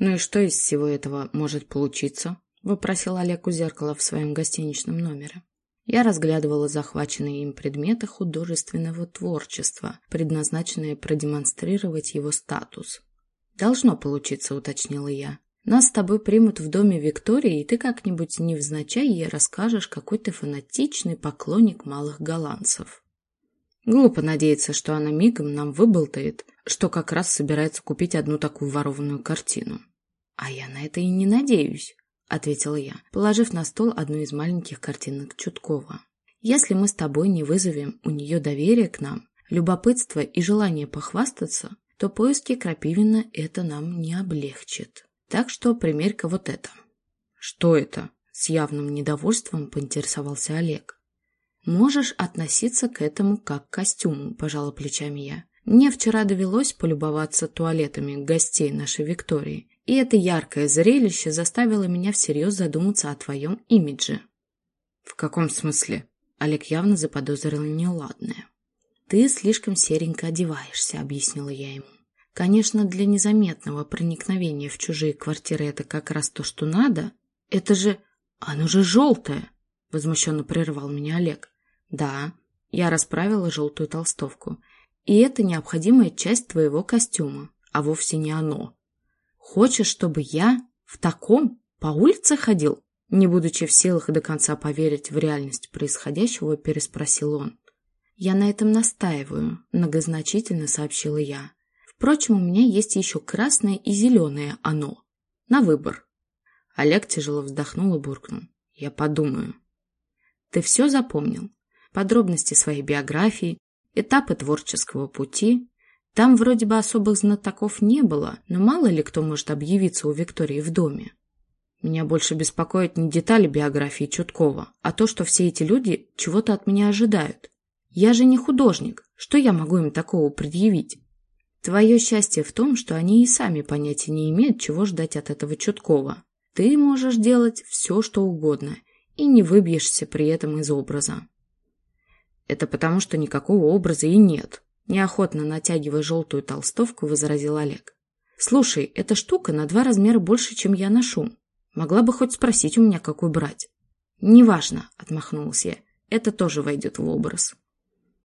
«Ну и что из всего этого может получиться?» — вопросил Олег у зеркала в своем гостиничном номере. Я разглядывала захваченные им предметы художественного творчества, предназначенные продемонстрировать его статус. «Должно получиться», — уточнила я. «Нас с тобой примут в доме Виктории, и ты как-нибудь невзначай ей расскажешь, какой ты фанатичный поклонник малых голландцев». Глупо надеяться, что она мигом нам выболтает, что как раз собирается купить одну такую ворованную картину. А я на это и не надеюсь, ответила я, положив на стол одну из маленьких картинок Чуткова. Если мы с тобой не вызовем у нее доверие к нам, любопытство и желание похвастаться, то поиски Крапивина это нам не облегчит. Так что примерь-ка вот это. Что это? С явным недовольством поинтересовался Олег. Можешь относиться к этому как к костюму, пожала плечами я. Мне вчера довелось полюбоваться туалетами гостей нашей Виктории, и это яркое зрелище заставило меня всерьез задуматься о твоем имидже. В каком смысле? Олег явно заподозрил неладное. Ты слишком серенько одеваешься, объяснила я ему. Конечно, для незаметного проникновения в чужие квартиры это как раз то, что надо. Это же... Оно же желтое! Возмущенно прервал меня Олег. Да, я расправила желтую толстовку. И это необходимая часть твоего костюма, а вовсе не оно. Хочешь, чтобы я в таком по улице ходил? Не будучи в силах до конца поверить в реальность происходящего, переспросил он. «Я на этом настаиваю», — многозначительно сообщила я. «Впрочем, у меня есть еще красное и зеленое оно. На выбор». Олег тяжело вздохнул и буркнул. «Я подумаю». «Ты все запомнил? Подробности своей биографии, этапы творческого пути. Там вроде бы особых знатоков не было, но мало ли кто может объявиться у Виктории в доме. Меня больше беспокоят не детали биографии Чуткова, а то, что все эти люди чего-то от меня ожидают. Я же не художник, что я могу им такого предъявить? Твое счастье в том, что они и сами понятия не имеют, чего ждать от этого Чуткова. Ты можешь делать все, что угодно, и не выбьешься при этом из образа. Это потому, что никакого образа и нет. Неохотно натягивая желтую толстовку, возразил Олег. Слушай, эта штука на два размера больше, чем я ношу. Могла бы хоть спросить у меня, какой брать. Неважно, отмахнулась я. Это тоже войдет в образ.